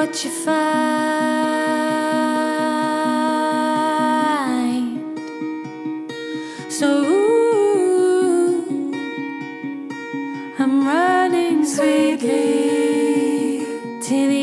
what you find. So ooh, I'm running sweetly to the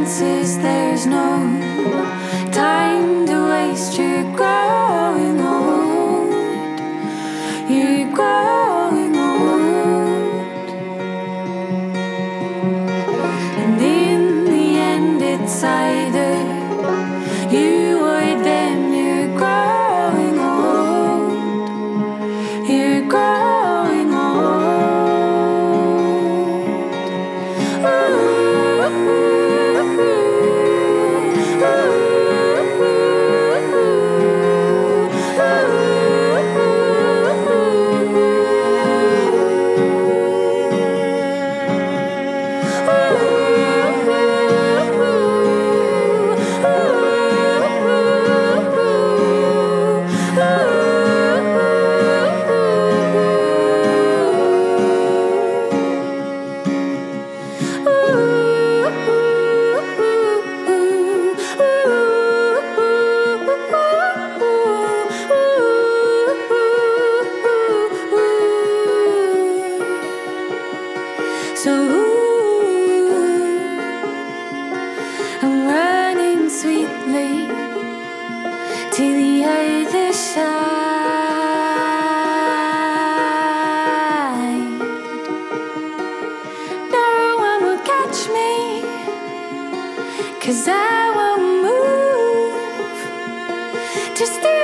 chances, there's no time to waste. To grow. sweetly to the other side. No one will catch me, cause I won't move. to stay.